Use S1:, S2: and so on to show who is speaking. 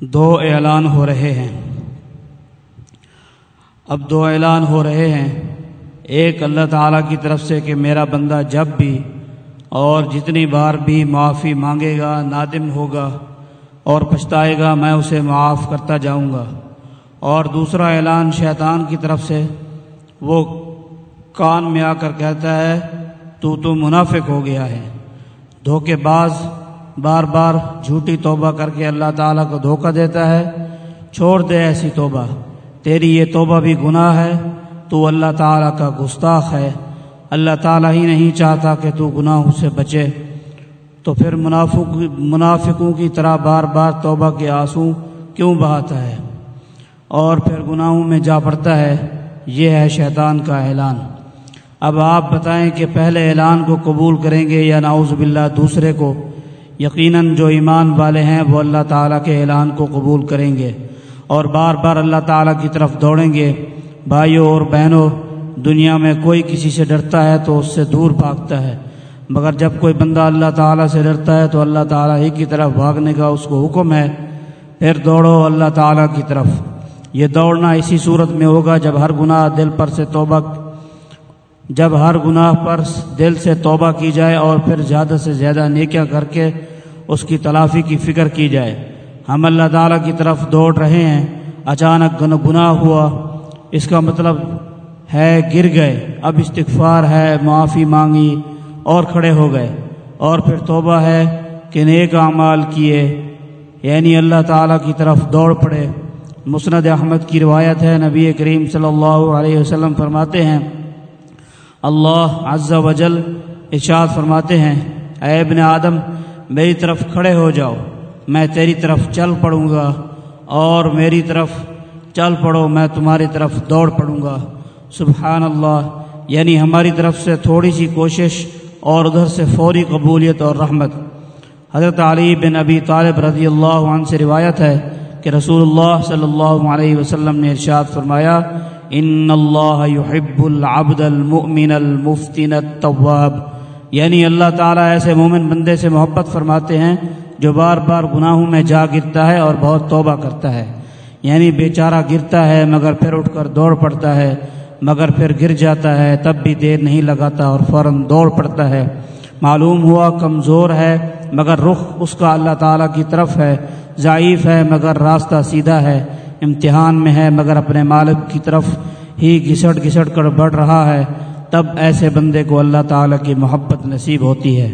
S1: دو اعلان ہو رہے ہیں۔ اب دو اعلان ہو رہے ہیں۔ ایک اللہ تعالیٰ کی طرف سے کہ میرا بندہ جب بھی اور جتنی بار بھی معافی مانگے گا، نادم ہوگا اور پچھتائے گا، میں اسے معاف کرتا جاؤں گا۔ اور دوسرا اعلان شیطان کی طرف سے، وہ کان میں آ کر کہتا ہے، تو تو منافق ہو گیا ہے۔ دھوکے باز بار بار جھوٹی توبہ کر کے اللہ تعالیٰ کو دھوکہ دیتا ہے۔ چھوڑ دے ایسی توبہ۔ تیری یہ توبہ بھی گناہ ہے۔ تو اللہ تعالیٰ کا گستاخ ہے۔ اللہ تعالیٰ ہی نہیں چاہتا کہ تو گناہوں سے بچے۔ تو پھر منافق منافقوں کی طرح بار بار توبہ کے آنسو کیوں بہاتا ہے؟ اور پھر گناہوں میں جا پڑتا ہے۔ یہ ہے شیطان کا اعلان۔ اب آپ بتائیں کہ پہلے اعلان کو قبول کریں گے یا ناؤز باللہ دوسرے کو؟ یقیناً جو ایمان والے ہیں وہ اللہ تعالیٰ کے اعلان کو قبول کریں گے اور بار بار اللہ تعالیٰ کی طرف دوڑیں گے۔ بھائیوں اور بہنوں دنیا میں کوئی کسی سے ڈرتا ہے تو اس سے دور بھاگتا ہے۔ مگر جب کوئی بندہ اللہ تعالیٰ سے ڈرتا ہے تو اللہ تعالیٰ ہی کی طرف بھاگنے کا اس کو حکم ہے۔ پھر دوڑو اللہ تعالیٰ کی طرف۔ یہ دوڑنا اسی صورت میں ہوگا جب ہر گناہ دل پر سے توبہ جب ہر گناہ پر دل سے توبہ کی جائے اور پھر زیادہ سے زیادہ نیکیاں کر کے اس کی تلافی کی فکر کی جائے۔ ہم اللہ تعالیٰ کی طرف دوڑ رہے ہیں۔ اچانک گناہ ہوا۔ اس کا مطلب ہے گر گئے۔ اب استغفار ہے، معافی مانگی اور کھڑے ہو گئے۔ اور پھر توبہ ہے کہ نیک اعمال کیے۔ یعنی اللہ تعالیٰ کی طرف دوڑ پڑے۔ مسند احمد کی روایت ہے، نبی کریم صلی اللہ علیہ وسلم فرماتے ہیں اللہ عز و جل ارشاد فرماتے ہیں، اے ابن آدم، میری طرف کھڑے ہو جاؤ، میں تیری طرف چل پڑوں گا، اور میری طرف چل پڑو، میں تمہاری طرف دوڑ پڑوں گا۔ سبحان اللہ یعنی ہماری طرف سے تھوڑی سی کوشش اور ادھر سے فوری قبولیت اور رحمت۔ حضرت علی بن ابی طالب رضی اللہ عنہ سے روایت ہے کہ رسول اللہ صلی اللہ علیہ وسلم نے ارشاد فرمایا ان اللہ يحب العبد المؤمن المفتن التواب یعنی اللہ تعالیٰ ایسے مومن بندے سے محبت فرماتے ہیں جو بار بار گناہوں میں جا گرتا ہے اور بہت توبہ کرتا ہے۔ یعنی بیچارہ گرتا ہے مگر پھر اٹھ کر دوڑ پڑتا ہے، مگر پھر گر جاتا ہے، تب بھی دیر نہیں لگاتا اور فوراً دوڑ پڑتا ہے۔ معلوم ہوا کمزور ہے مگر رخ اس کا اللہ تعالیٰ کی طرف ہے، ضعیف ہے مگر راستہ سیدھا ہے۔ امتحان میں ہے، مگر اپنے مالک کی طرف ہی گھسٹ گھسٹ کر بڑھ رہا ہے۔ تب ایسے بندے کو اللہ تعالیٰ کی محبت نصیب ہوتی ہے۔